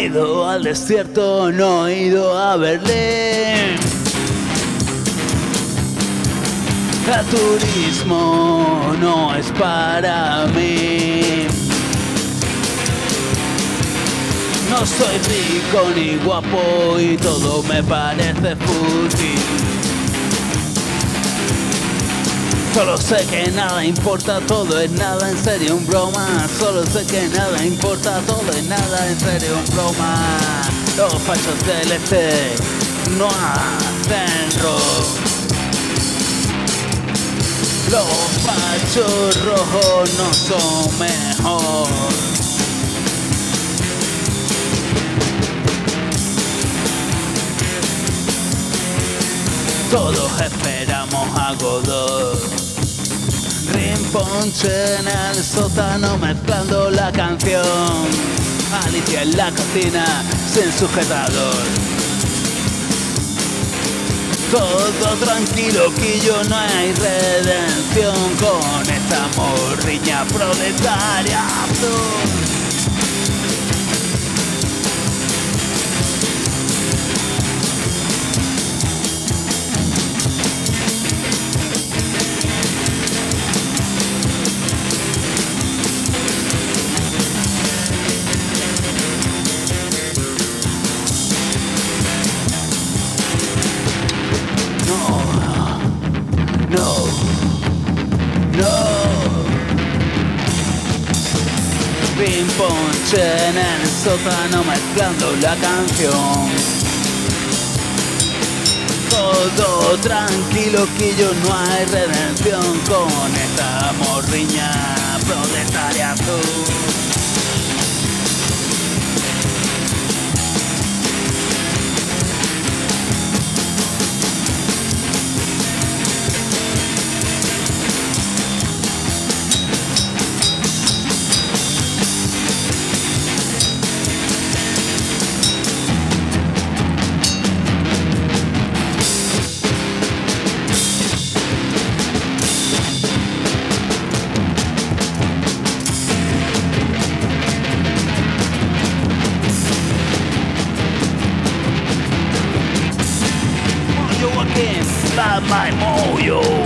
he ido al desierto, no he ido a Berlín. El turismo no es para mí. No soy rico ni guapo y todo me parece fútil. Solo sé que nada importa, todo es nada, en serio un broma. Solo sé que nada importa, todo es nada, en serio un broma. Los fachos del este no hacen rock. Los fachos rojos no son mejor. Todos esperamos a Godot. Rimponche en el sótano mezclando la canción. Alicia en la cocina sin sujetador. Todo tranquilo, que yo no hay redención con esta morriña proletaria No, no. Ping ponche en el sótano mezclando la canción. Todo tranquilo que yo no hay redención con esta morriña. inside my mojo.